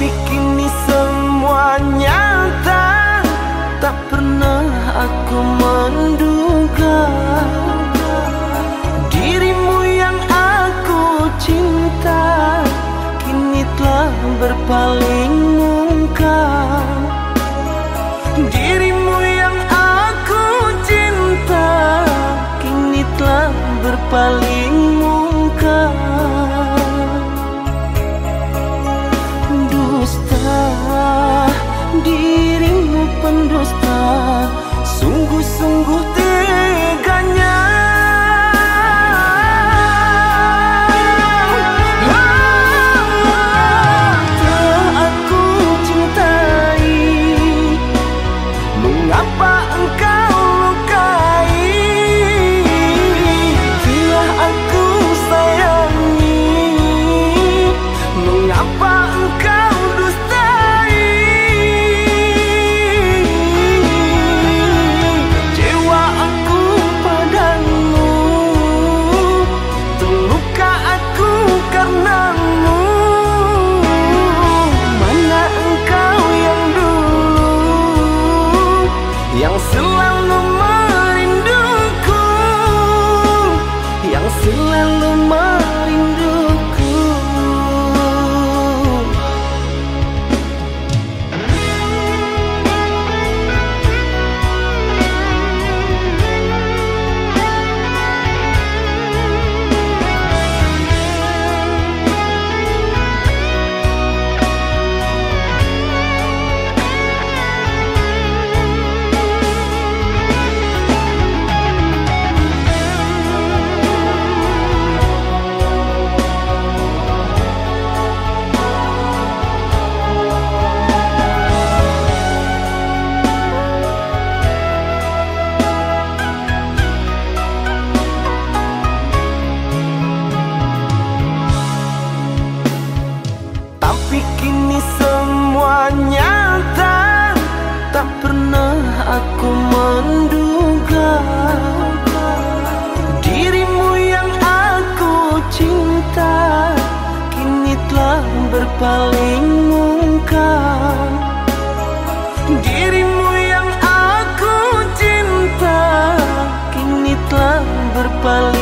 Tapi kini semua nyata. Tak pernah aku menduga. Dirimu yang aku cinta Kini telah berpaling muka. Dirimu yang aku cinta Kini telah berpaling pendusta. Sungguh-sungguh nyata Tak pernah aku menduga Dirimu yang aku cinta Kini telah berpaling muka. Dirimu yang aku cinta Kini telah berpaling